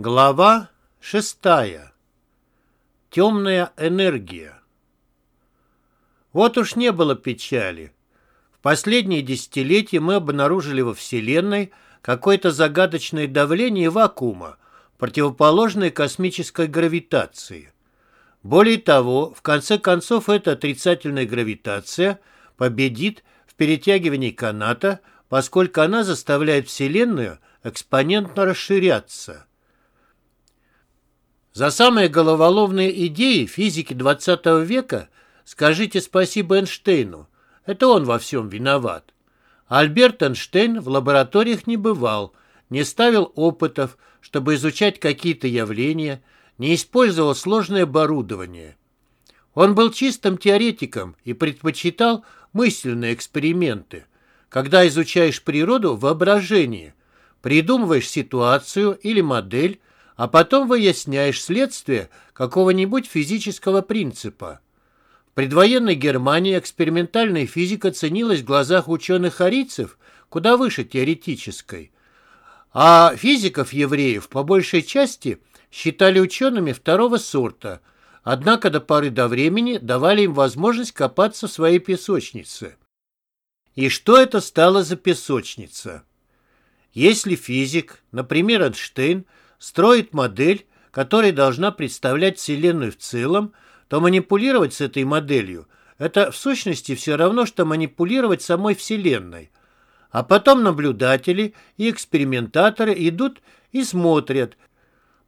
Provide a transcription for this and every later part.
Глава шестая. Темная энергия. Вот уж не было печали. В последние десятилетия мы обнаружили во Вселенной какое-то загадочное давление вакуума, противоположное космической гравитации. Более того, в конце концов, эта отрицательная гравитация победит в перетягивании каната, поскольку она заставляет Вселенную экспонентно расширяться. За самые головоломные идеи физики XX века скажите спасибо Эйнштейну. Это он во всем виноват. Альберт Эйнштейн в лабораториях не бывал, не ставил опытов, чтобы изучать какие-то явления, не использовал сложное оборудование. Он был чистым теоретиком и предпочитал мысленные эксперименты, когда изучаешь природу в придумываешь ситуацию или модель, а потом выясняешь следствие какого-нибудь физического принципа. В предвоенной Германии экспериментальная физика ценилась в глазах ученых-арийцев куда выше теоретической, а физиков-евреев по большей части считали учеными второго сорта, однако до поры до времени давали им возможность копаться в своей песочнице. И что это стало за песочница? Если физик, например, Эйнштейн, строит модель, которая должна представлять Вселенную в целом, то манипулировать с этой моделью – это в сущности все равно, что манипулировать самой Вселенной. А потом наблюдатели и экспериментаторы идут и смотрят,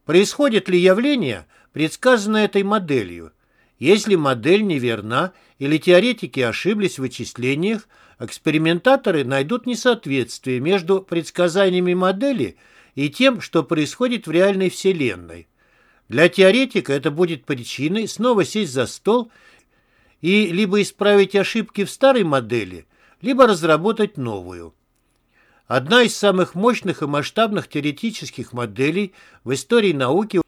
происходит ли явление, предсказанное этой моделью. Если модель неверна или теоретики ошиблись в вычислениях, экспериментаторы найдут несоответствие между предсказаниями модели – и тем, что происходит в реальной Вселенной. Для теоретика это будет причиной снова сесть за стол и либо исправить ошибки в старой модели, либо разработать новую. Одна из самых мощных и масштабных теоретических моделей в истории науки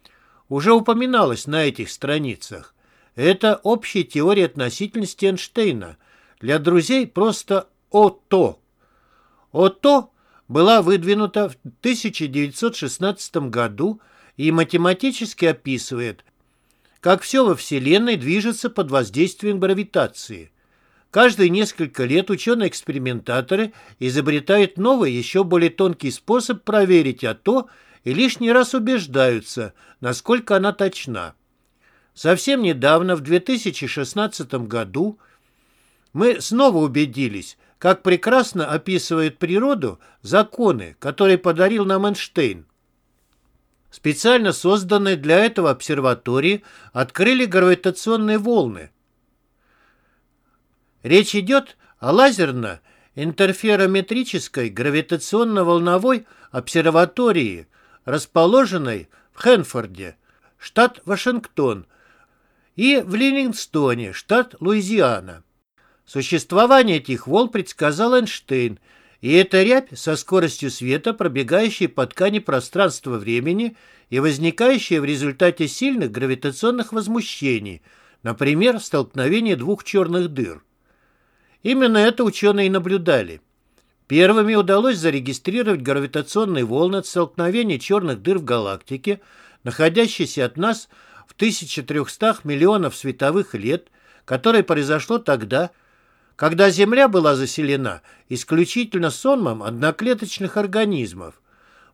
уже упоминалась на этих страницах. Это общая теория относительности Эйнштейна, для друзей просто ОТО. ОТО была выдвинута в 1916 году и математически описывает, как все во Вселенной движется под воздействием гравитации. Каждые несколько лет ученые-экспериментаторы изобретают новый, еще более тонкий способ проверить а то и лишний раз убеждаются, насколько она точна. Совсем недавно, в 2016 году, мы снова убедились, как прекрасно описывает природу законы, которые подарил нам Эйнштейн. Специально созданные для этого обсерватории открыли гравитационные волны. Речь идет о лазерно-интерферометрической гравитационно-волновой обсерватории, расположенной в Хэнфорде, штат Вашингтон, и в Ливингстоне, штат Луизиана. Существование этих волн предсказал Эйнштейн, и это рябь со скоростью света, пробегающая по ткани пространства-времени и возникающая в результате сильных гравитационных возмущений, например, столкновение двух черных дыр. Именно это ученые наблюдали. Первыми удалось зарегистрировать гравитационные волны от столкновения черных дыр в галактике, находящейся от нас в 1300 миллионов световых лет, которое произошло тогда, когда Земля была заселена исключительно сонмом одноклеточных организмов.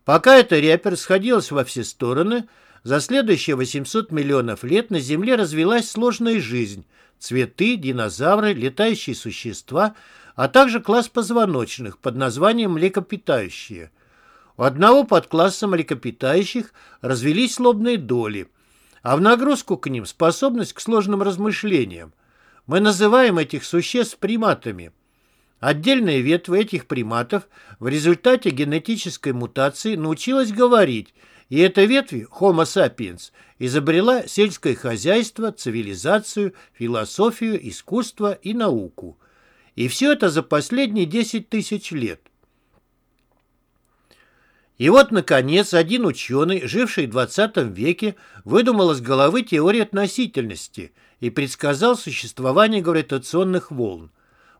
Пока эта рябь расходилась во все стороны, за следующие 800 миллионов лет на Земле развилась сложная жизнь – цветы, динозавры, летающие существа, а также класс позвоночных под названием млекопитающие. У одного подкласса млекопитающих развелись лобные доли, а в нагрузку к ним способность к сложным размышлениям. Мы называем этих существ приматами. Отдельная ветвь этих приматов в результате генетической мутации научилась говорить, и эта ветвь, Homo sapiens, изобрела сельское хозяйство, цивилизацию, философию, искусство и науку. И все это за последние 10 тысяч лет. И вот, наконец, один ученый, живший в 20 веке, выдумал из головы теорию относительности и предсказал существование гравитационных волн.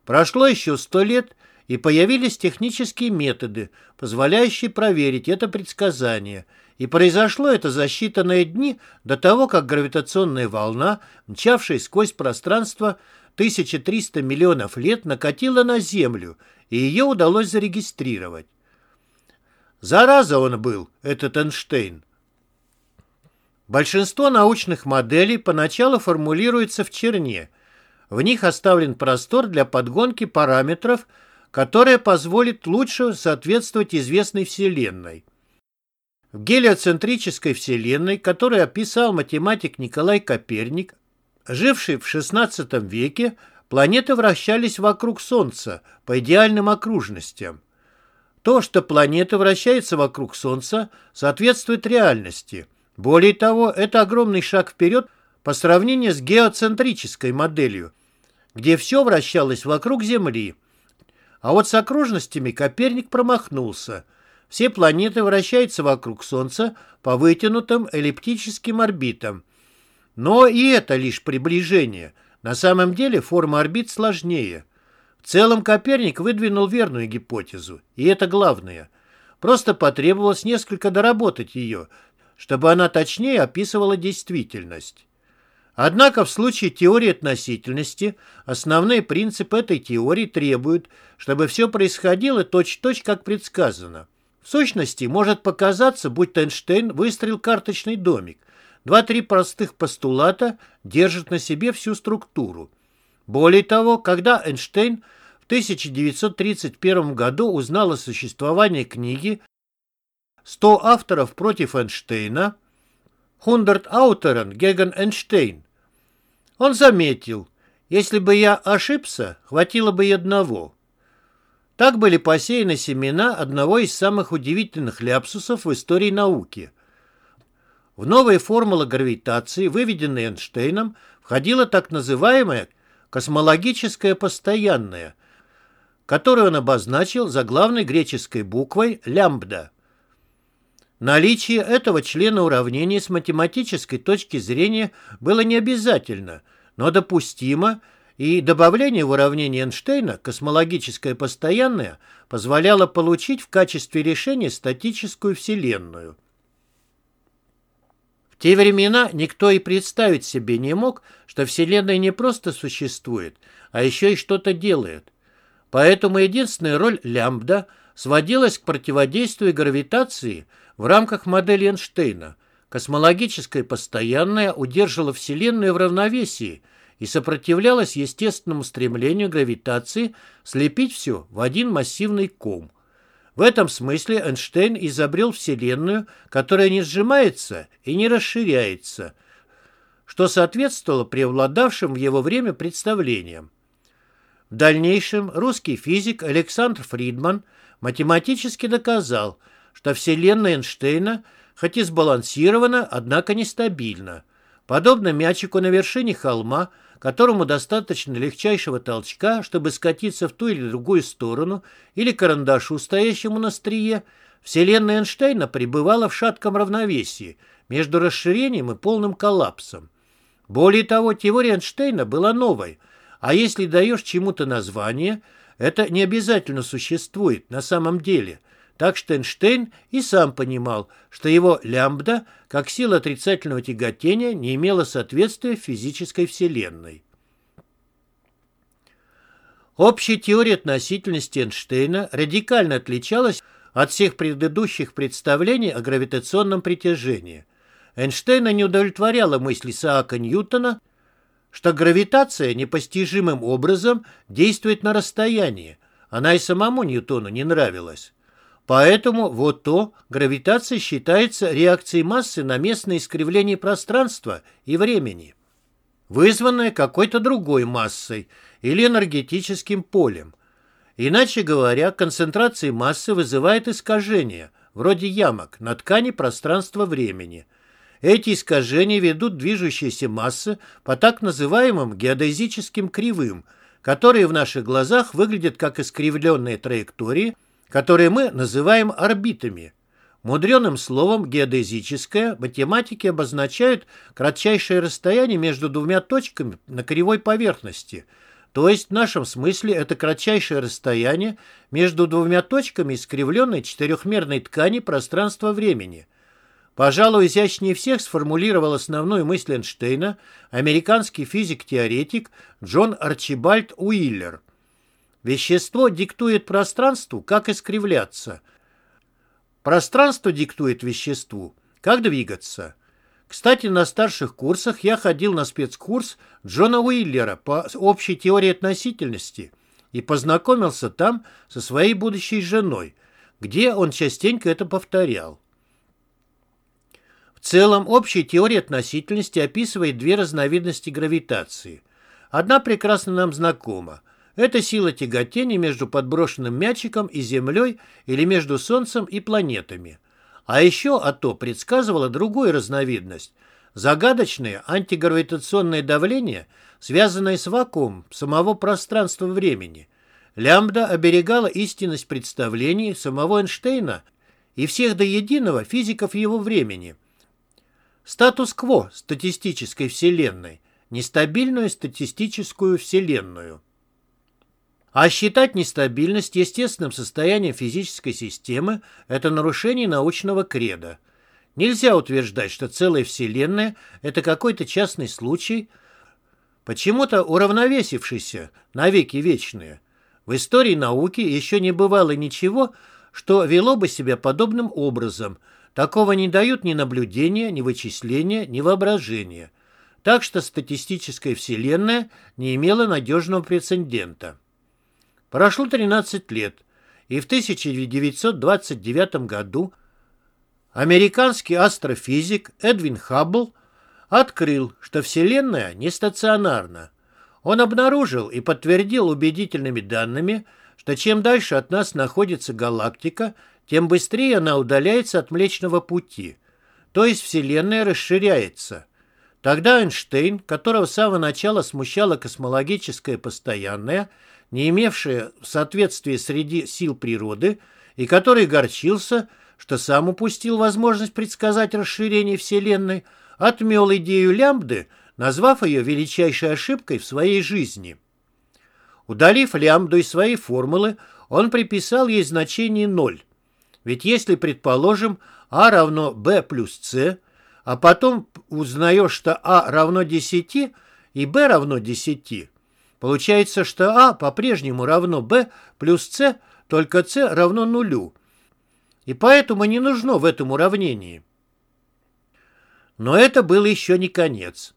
Прошло еще сто лет, и появились технические методы, позволяющие проверить это предсказание, И произошло это за считанные дни до того, как гравитационная волна, мчавшая сквозь пространство 1300 миллионов лет, накатила на Землю, и ее удалось зарегистрировать. Зараза он был, этот Эйнштейн. Большинство научных моделей поначалу формулируется в черне. В них оставлен простор для подгонки параметров, которая позволит лучше соответствовать известной Вселенной. В гелиоцентрической Вселенной, которую описал математик Николай Коперник, живший в XVI веке, планеты вращались вокруг Солнца по идеальным окружностям. То, что планета вращается вокруг Солнца, соответствует реальности. Более того, это огромный шаг вперед по сравнению с геоцентрической моделью, где все вращалось вокруг Земли. А вот с окружностями Коперник промахнулся. Все планеты вращаются вокруг Солнца по вытянутым эллиптическим орбитам. Но и это лишь приближение. На самом деле форма орбит сложнее. В целом Коперник выдвинул верную гипотезу, и это главное. Просто потребовалось несколько доработать ее, чтобы она точнее описывала действительность. Однако в случае теории относительности основные принципы этой теории требуют, чтобы все происходило точь-в-точь, -точь, как предсказано. В сущности, может показаться, будто Эйнштейн выстроил карточный домик. Два-три простых постулата держат на себе всю структуру. Более того, когда Эйнштейн в 1931 году узнал о существовании книги «100 авторов против Эйнштейна» «100 Аутерен gegen Эйнштейн», он заметил, если бы я ошибся, хватило бы и одного. Так были посеяны семена одного из самых удивительных ляпсусов в истории науки. В новые формулы гравитации, выведенные Эйнштейном, входила так называемая космологическая постоянная, которую он обозначил заглавной греческой буквой лямбда. Наличие этого члена уравнения с математической точки зрения было не обязательно, но допустимо, и добавление в уравнение Эйнштейна космологическое постоянное позволяло получить в качестве решения статическую Вселенную. Те времена никто и представить себе не мог, что Вселенная не просто существует, а еще и что-то делает. Поэтому единственная роль лямбда сводилась к противодействию гравитации – в рамках модели Эйнштейна космологическое постоянное удерживало Вселенную в равновесии и сопротивлялось естественному стремлению гравитации слепить все в один массивный ком. В этом смысле Эйнштейн изобрел Вселенную, которая не сжимается и не расширяется, что соответствовало преобладавшим в его время представлениям. В дальнейшем русский физик Александр Фридман математически доказал, что Вселенная Эйнштейна хоть и сбалансирована, однако нестабильна. Подобно мячику на вершине холма, которому достаточно легчайшего толчка, чтобы скатиться в ту или другую сторону, или карандашу, стоящему на стрие, Вселенная Эйнштейна пребывала в шатком равновесии между расширением и полным коллапсом. Более того, теория Эйнштейна была новой, а если даешь чему-то название, это не обязательно существует на самом деле – так что Эйнштейн и сам понимал, что его лямбда, как сила отрицательного тяготения, не имела соответствия физической Вселенной. Общая теория относительности Эйнштейна радикально отличалась от всех предыдущих представлений о гравитационном притяжении. Эйнштейна не удовлетворяла мысль Исаака Ньютона, что гравитация непостижимым образом действует на расстоянии. Она и самому Ньютону не нравилась. Поэтому вот то гравитация считается реакцией массы на местное искривление пространства и времени, вызванное какой-то другой массой или энергетическим полем. Иначе говоря, концентрация массы вызывает искажения, вроде ямок, на ткани пространства-времени. Эти искажения ведут движущиеся массы по так называемым геодезическим кривым, которые в наших глазах выглядят как искривленные траектории – которые мы называем орбитами. Мудреным словом геодезическое математики обозначают кратчайшее расстояние между двумя точками на кривой поверхности, то есть в нашем смысле это кратчайшее расстояние между двумя точками искривленной четырехмерной ткани пространства-времени. Пожалуй, изящнее всех сформулировал основную мысль Эйнштейна американский физик-теоретик Джон Арчибальд Уиллер. Вещество диктует пространству, как искривляться. Пространство диктует веществу, как двигаться. Кстати, на старших курсах я ходил на спецкурс Джона Уиллера по общей теории относительности и познакомился там со своей будущей женой, где он частенько это повторял. В целом, общая теория относительности описывает две разновидности гравитации. Одна прекрасно нам знакома. Это сила тяготения между подброшенным мячиком и Землей или между Солнцем и планетами. А еще АТО предсказывала другую разновидность – загадочное антигравитационное давление, связанное с вакуумом самого пространства-времени. Лямбда оберегала истинность представлений самого Эйнштейна и всех до единого физиков его времени – Статус-кво статистической вселенной, нестабильную статистическую вселенную. А считать нестабильность естественным состоянием физической системы – это нарушение научного креда. Нельзя утверждать, что целая Вселенная – это какой-то частный случай, почему-то уравновесившийся на веки вечные. В истории науки еще не бывало ничего, что вело бы себя подобным образом – Такого не дают ни наблюдения, ни вычисления, ни воображения. Так что статистическая вселенная не имела надежного прецедента. Прошло 13 лет, и в 1929 году американский астрофизик Эдвин Хаббл открыл, что Вселенная не стационарна. Он обнаружил и подтвердил убедительными данными, что чем дальше от нас находится галактика, тем быстрее она удаляется от Млечного Пути, то есть Вселенная расширяется. Тогда Эйнштейн, которого с самого начала смущало космологическое постоянное, не имевшее соответствия среди сил природы, и который горчился, что сам упустил возможность предсказать расширение Вселенной, отмел идею лямбды, назвав ее величайшей ошибкой в своей жизни. Удалив лямбду из своей формулы, он приписал ей значение ноль. Ведь если, предположим, А равно Б плюс С, а потом узнаешь, что А равно 10 и Б равно 10, получается, что А по-прежнему равно Б плюс С, только С равно нулю. И поэтому не нужно в этом уравнении. Но это был еще не конец.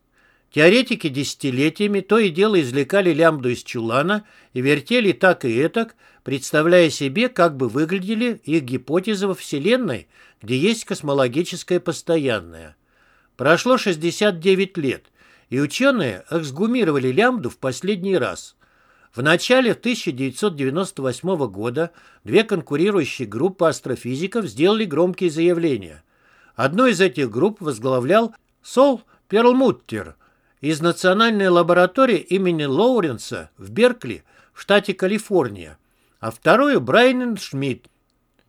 Теоретики десятилетиями то и дело извлекали лямбду из чулана и вертели так и этак, представляя себе, как бы выглядели их гипотезы во Вселенной, где есть космологическое постоянное. Прошло 69 лет, и ученые эксгумировали лямбду в последний раз. В начале 1998 года две конкурирующие группы астрофизиков сделали громкие заявления. Одну из этих групп возглавлял Сол Перлмуттер – из Национальной лаборатории имени Лоуренса в Беркли в штате Калифорния, а вторую Брайан Шмидт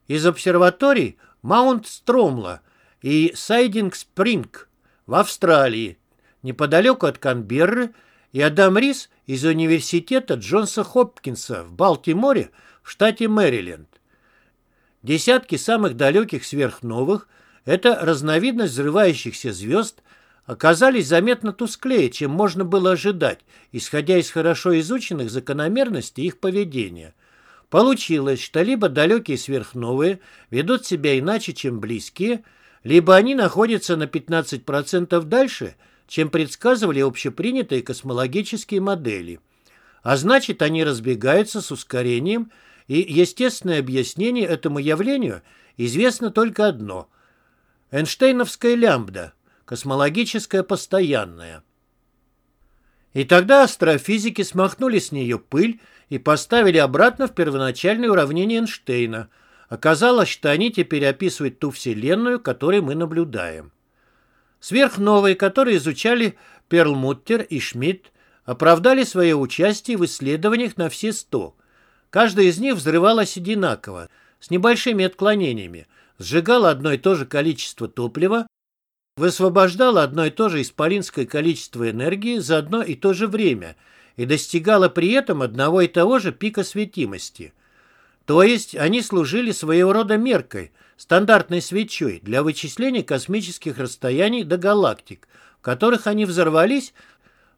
из обсерваторий Маунт Стромла и Сайдинг Спринг в Австралии, неподалеку от Канберры, и Адам Рис из университета Джонса Хопкинса в Балтиморе в штате Мэриленд. Десятки самых далеких сверхновых – это разновидность взрывающихся звезд – оказались заметно тусклее, чем можно было ожидать, исходя из хорошо изученных закономерностей их поведения. Получилось, что либо далекие сверхновые ведут себя иначе, чем близкие, либо они находятся на 15% дальше, чем предсказывали общепринятые космологические модели. А значит, они разбегаются с ускорением, и естественное объяснение этому явлению известно только одно – Эйнштейновская лямбда – космологическое постоянное. И тогда астрофизики смахнули с нее пыль и поставили обратно в первоначальное уравнение Эйнштейна. Оказалось, что они теперь описывают ту Вселенную, которую мы наблюдаем. Сверхновые, которые изучали Перлмуттер и Шмидт, оправдали свое участие в исследованиях на все сто. Каждая из них взрывалась одинаково, с небольшими отклонениями, сжигала одно и то же количество топлива высвобождала одно и то же исполинское количество энергии за одно и то же время и достигала при этом одного и того же пика светимости. То есть они служили своего рода меркой, стандартной свечой для вычисления космических расстояний до галактик, в которых они взорвались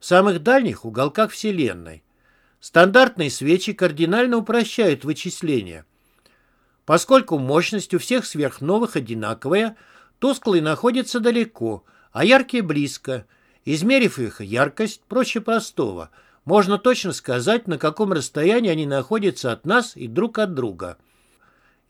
в самых дальних уголках Вселенной. Стандартные свечи кардинально упрощают вычисления. Поскольку мощность у всех сверхновых одинаковая, тусклые находятся далеко, а яркие близко. Измерив их яркость, проще простого, можно точно сказать, на каком расстоянии они находятся от нас и друг от друга.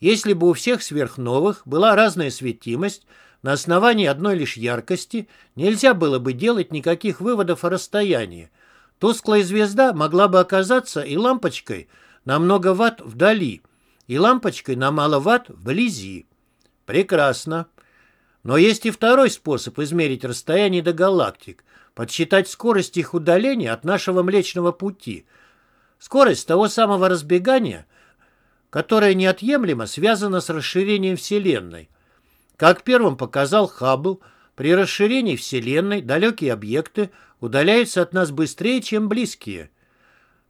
Если бы у всех сверхновых была разная светимость, на основании одной лишь яркости нельзя было бы делать никаких выводов о расстоянии. Тусклая звезда могла бы оказаться и лампочкой на много ватт вдали, и лампочкой на мало ватт вблизи. Прекрасно. Но есть и второй способ измерить расстояние до галактик, подсчитать скорость их удаления от нашего Млечного Пути. Скорость того самого разбегания, которое неотъемлемо связано с расширением Вселенной. Как первым показал Хаббл, при расширении Вселенной далекие объекты удаляются от нас быстрее, чем близкие.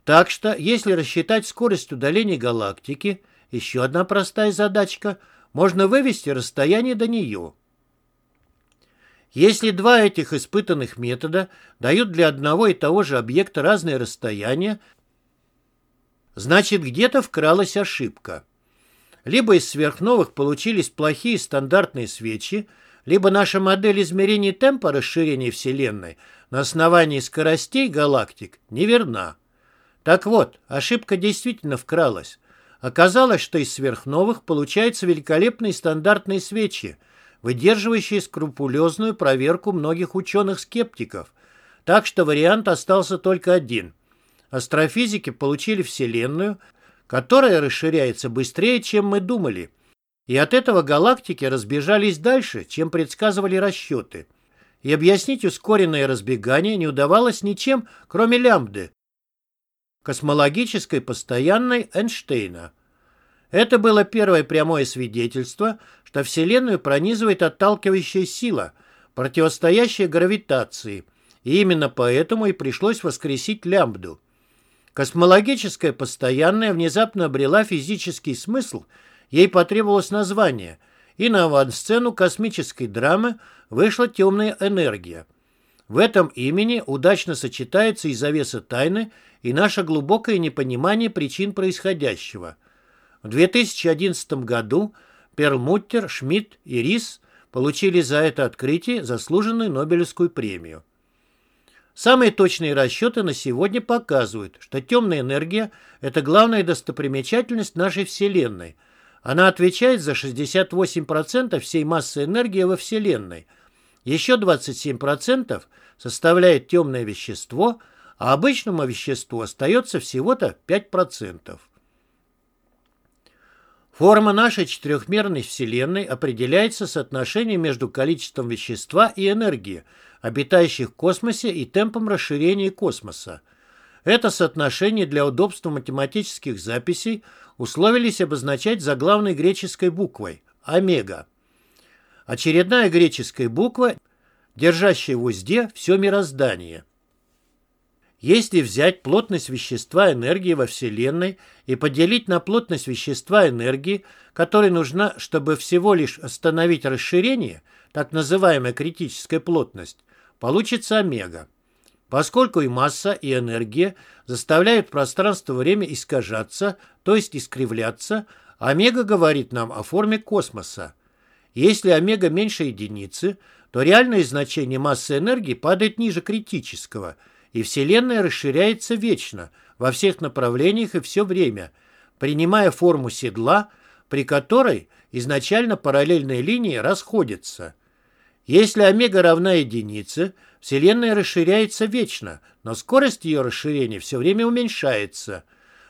Так что, если рассчитать скорость удаления галактики, еще одна простая задачка, можно вывести расстояние до нее. Если два этих испытанных метода дают для одного и того же объекта разные расстояния, значит где-то вкралась ошибка. Либо из сверхновых получились плохие стандартные свечи, либо наша модель измерения темпа расширения Вселенной на основании скоростей галактик неверна. Так вот, ошибка действительно вкралась. Оказалось, что из сверхновых получаются великолепные стандартные свечи, выдерживающие скрупулезную проверку многих ученых-скептиков. Так что вариант остался только один. Астрофизики получили Вселенную, которая расширяется быстрее, чем мы думали. И от этого галактики разбежались дальше, чем предсказывали расчеты. И объяснить ускоренное разбегание не удавалось ничем, кроме лямбды, космологической постоянной Эйнштейна. Это было первое прямое свидетельство, что Вселенную пронизывает отталкивающая сила, противостоящая гравитации, и именно поэтому и пришлось воскресить лямбду. Космологическая постоянная внезапно обрела физический смысл, ей потребовалось название, и на авансцену космической драмы вышла темная энергия. В этом имени удачно сочетается и завеса тайны, и наше глубокое непонимание причин происходящего. В 2011 году Перлмуттер, Шмидт и Рис получили за это открытие заслуженную Нобелевскую премию. Самые точные расчеты на сегодня показывают, что темная энергия – это главная достопримечательность нашей Вселенной. Она отвечает за 68% всей массы энергии во Вселенной. Еще 27% составляет темное вещество, а обычному веществу остается всего-то 5%. Форма нашей четырехмерной Вселенной определяется соотношением между количеством вещества и энергии – обитающих в космосе и темпом расширения космоса. Это соотношение для удобства математических записей условились обозначать заглавной греческой буквой – омега. Очередная греческая буква, держащая в узде все мироздание. Если взять плотность вещества энергии во Вселенной и поделить на плотность вещества энергии, которая нужна, чтобы всего лишь остановить расширение, так называемая критическая плотность, получится омега. Поскольку и масса, и энергия заставляют пространство-время искажаться, то есть искривляться, омега говорит нам о форме космоса. Если омега меньше единицы, то реальное значение массы энергии падает ниже критического, и Вселенная расширяется вечно, во всех направлениях и все время, принимая форму седла, при которой изначально параллельные линии расходятся – если омега равна единице, Вселенная расширяется вечно, но скорость ее расширения все время уменьшается.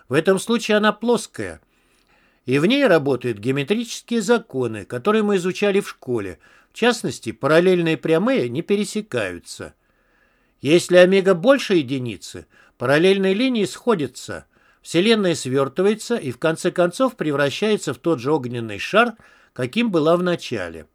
В этом случае она плоская. И в ней работают геометрические законы, которые мы изучали в школе. В частности, параллельные прямые не пересекаются. Если омега больше единицы, параллельные линии сходятся. Вселенная свертывается и в конце концов превращается в тот же огненный шар, каким была в начале.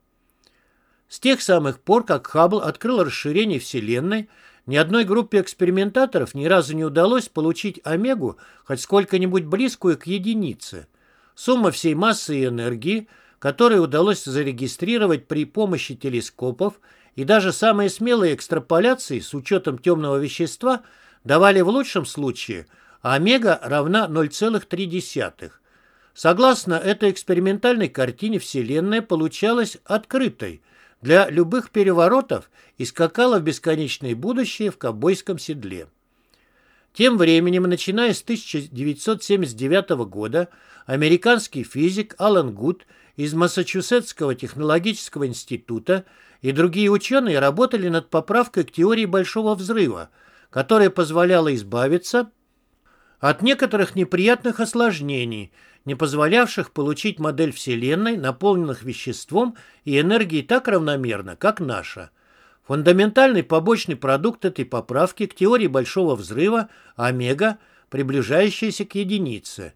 С тех самых пор, как Хаббл открыл расширение Вселенной, ни одной группе экспериментаторов ни разу не удалось получить омегу хоть сколько-нибудь близкую к единице. Сумма всей массы и энергии, которые удалось зарегистрировать при помощи телескопов, и даже самые смелые экстраполяции с учетом темного вещества давали в лучшем случае омега равна 0,3. Согласно этой экспериментальной картине Вселенная получалась открытой для любых переворотов и скакала в бесконечное будущее в ковбойском седле. Тем временем, начиная с 1979 года, американский физик Алан Гуд из Массачусетского технологического института и другие ученые работали над поправкой к теории Большого взрыва, которая позволяла избавиться от некоторых неприятных осложнений, не позволявших получить модель Вселенной, наполненных веществом и энергией так равномерно, как наша. Фундаментальный побочный продукт этой поправки к теории Большого взрыва – омега, приближающаяся к единице.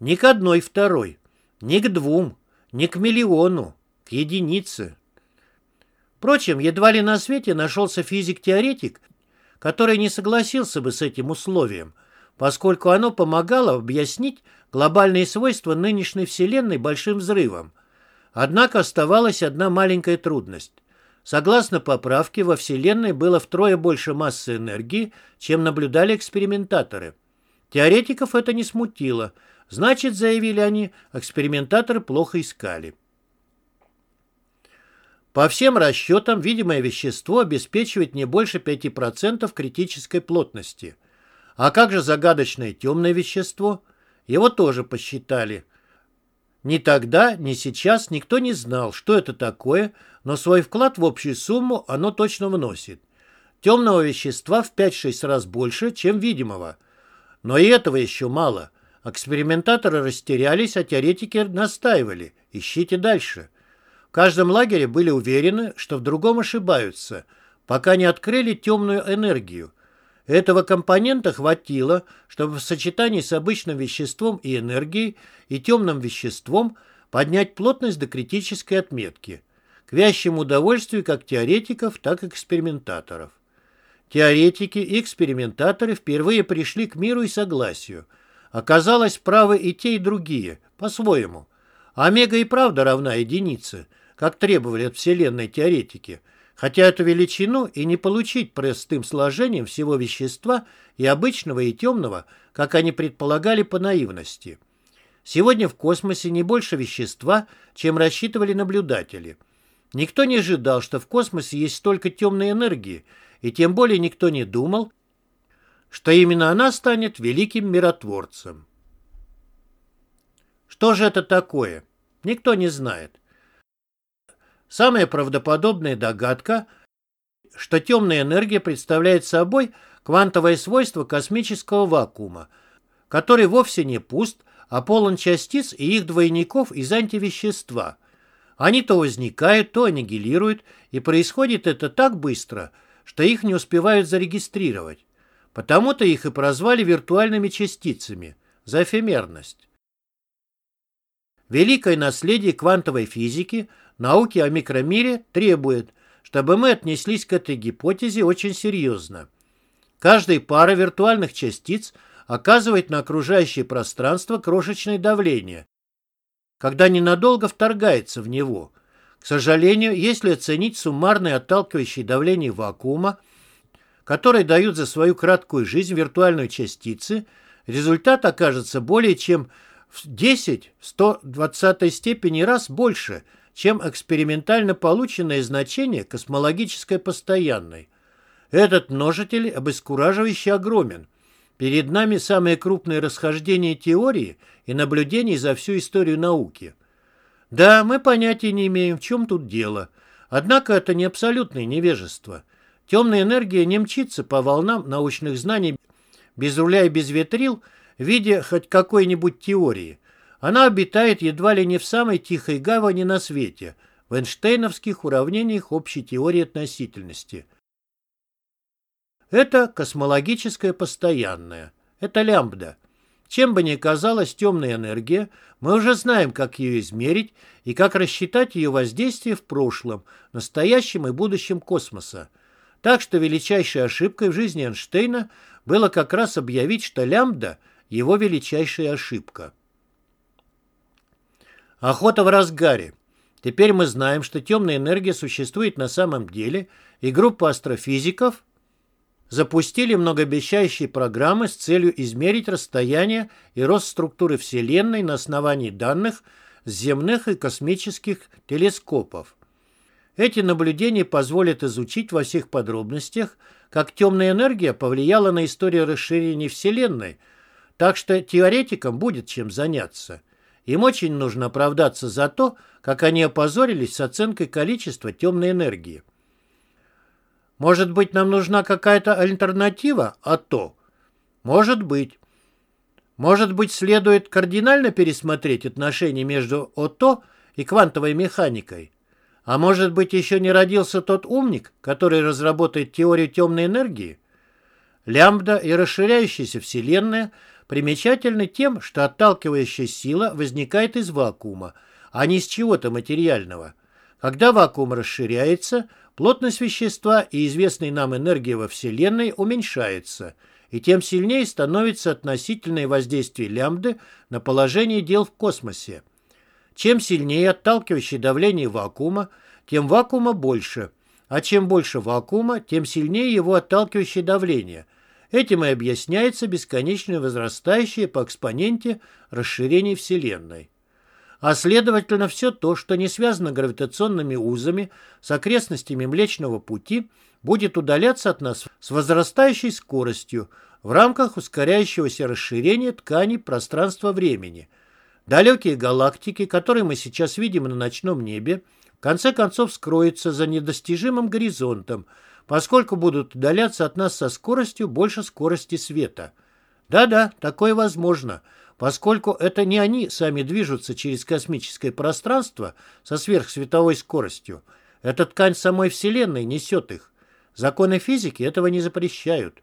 Ни к одной второй, ни к двум, ни к миллиону, к единице. Впрочем, едва ли на свете нашелся физик-теоретик, который не согласился бы с этим условием, поскольку оно помогало объяснить глобальные свойства нынешней Вселенной большим взрывом. Однако оставалась одна маленькая трудность. Согласно поправке, во Вселенной было втрое больше массы энергии, чем наблюдали экспериментаторы. Теоретиков это не смутило. Значит, заявили они, экспериментаторы плохо искали. По всем расчетам, видимое вещество обеспечивает не больше 5% критической плотности. А как же загадочное темное вещество? Его тоже посчитали. Ни тогда, ни сейчас никто не знал, что это такое, но свой вклад в общую сумму оно точно вносит. Темного вещества в 5-6 раз больше, чем видимого. Но и этого еще мало. Экспериментаторы растерялись, а теоретики настаивали. Ищите дальше. Каждом лагере были уверены, что в другом ошибаются, пока не открыли темную энергию. Этого компонента хватило, чтобы в сочетании с обычным веществом и энергией и темным веществом поднять плотность до критической отметки, к вящему удовольствию как теоретиков, так и экспериментаторов. Теоретики и экспериментаторы впервые пришли к миру и согласию. Оказалось, правы и те, и другие, по-своему. Омега и правда равна единице – как требовали от Вселенной теоретики, хотя эту величину и не получить простым сложением всего вещества и обычного, и темного, как они предполагали по наивности. Сегодня в космосе не больше вещества, чем рассчитывали наблюдатели. Никто не ожидал, что в космосе есть столько темной энергии, и тем более никто не думал, что именно она станет великим миротворцем. Что же это такое? Никто не знает. Самая правдоподобная догадка, что темная энергия представляет собой квантовое свойство космического вакуума, который вовсе не пуст, а полон частиц и их двойников из антивещества. Они то возникают, то аннигилируют, и происходит это так быстро, что их не успевают зарегистрировать. Потому-то их и прозвали виртуальными частицами за эфемерность. Великое наследие квантовой физики – Науки о микромире требует, чтобы мы отнеслись к этой гипотезе очень серьезно. Каждая пара виртуальных частиц оказывает на окружающее пространство крошечное давление, когда ненадолго вторгается в него. К сожалению, если оценить суммарное отталкивающее давление вакуума, которое дают за свою краткую жизнь виртуальной частицы, результат окажется более чем в 10 в 120 степени раз больше – чем экспериментально полученное значение космологической постоянной. Этот множитель обескураживающе огромен. Перед нами самые крупные расхождения теории и наблюдений за всю историю науки. Да, мы понятия не имеем, в чем тут дело. Однако это не абсолютное невежество. Темная энергия не мчится по волнам научных знаний без руля и без ветрил в виде хоть какой-нибудь теории. Она обитает едва ли не в самой тихой гавани на свете, в Эйнштейновских уравнениях общей теории относительности. Это космологическое постоянное. Это лямбда. Чем бы ни казалась темная энергия, мы уже знаем, как ее измерить и как рассчитать ее воздействие в прошлом, настоящем и будущем космоса. Так что величайшей ошибкой в жизни Эйнштейна было как раз объявить, что лямбда – его величайшая ошибка. Охота в разгаре. Теперь мы знаем, что темная энергия существует на самом деле, и группа астрофизиков запустили многообещающие программы с целью измерить расстояние и рост структуры Вселенной на основании данных земных и космических телескопов. Эти наблюдения позволят изучить во всех подробностях, как темная энергия повлияла на историю расширения Вселенной, так что теоретикам будет чем заняться – им очень нужно оправдаться за то, как они опозорились с оценкой количества темной энергии. Может быть, нам нужна какая-то альтернатива АТО? Может быть. Может быть, следует кардинально пересмотреть отношения между ОТО и квантовой механикой? А может быть, еще не родился тот умник, который разработает теорию темной энергии? Лямбда и расширяющаяся Вселенная – примечательны тем, что отталкивающая сила возникает из вакуума, а не из чего-то материального. Когда вакуум расширяется, плотность вещества и известная нам энергия во Вселенной уменьшается, и тем сильнее становится относительное воздействие лямбды на положение дел в космосе. Чем сильнее отталкивающее давление вакуума, тем вакуума больше, а чем больше вакуума, тем сильнее его отталкивающее давление – Этим и объясняется бесконечно возрастающее по экспоненте расширение Вселенной. А следовательно, все то, что не связано гравитационными узами с окрестностями Млечного Пути, будет удаляться от нас с возрастающей скоростью в рамках ускоряющегося расширения тканей пространства-времени. Далекие галактики, которые мы сейчас видим на ночном небе, в конце концов скроются за недостижимым горизонтом – поскольку будут удаляться от нас со скоростью больше скорости света. Да-да, такое возможно, поскольку это не они сами движутся через космическое пространство со сверхсветовой скоростью. Эта ткань самой Вселенной несет их. Законы физики этого не запрещают.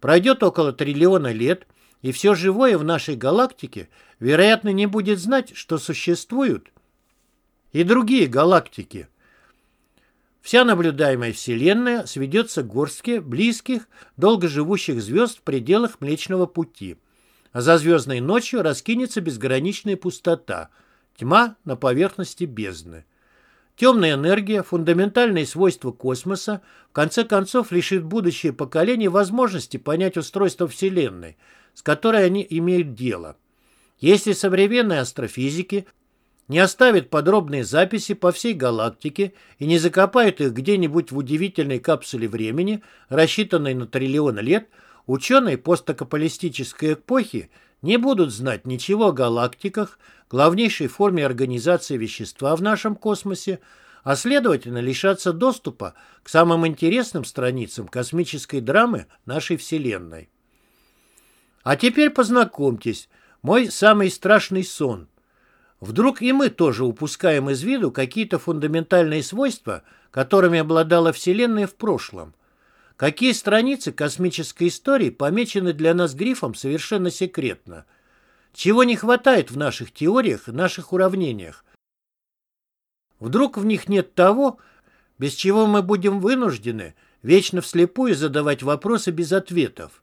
Пройдет около триллиона лет, и все живое в нашей галактике, вероятно, не будет знать, что существуют и другие галактики – Вся наблюдаемая Вселенная сведется к горстке близких, долгоживущих звезд в пределах Млечного Пути. А за звездной ночью раскинется безграничная пустота, тьма на поверхности бездны. Темная энергия, фундаментальные свойства космоса, в конце концов лишит будущее поколение возможности понять устройство Вселенной, с которой они имеют дело. Если современные астрофизики не оставит подробные записи по всей галактике и не закопает их где-нибудь в удивительной капсуле времени, рассчитанной на триллион лет, ученые посткапиталистической эпохи не будут знать ничего о галактиках, главнейшей форме организации вещества в нашем космосе, а следовательно лишаться доступа к самым интересным страницам космической драмы нашей Вселенной. А теперь познакомьтесь, мой самый страшный сон – Вдруг и мы тоже упускаем из виду какие-то фундаментальные свойства, которыми обладала Вселенная в прошлом. Какие страницы космической истории помечены для нас грифом совершенно секретно? Чего не хватает в наших теориях и наших уравнениях? Вдруг в них нет того, без чего мы будем вынуждены вечно вслепую задавать вопросы без ответов?